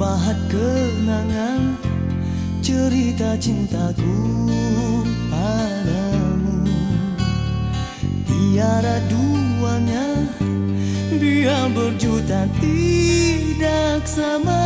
pahat kenangan cerita cintaku padamu. Tiada duanya dia berjuta tidak sama.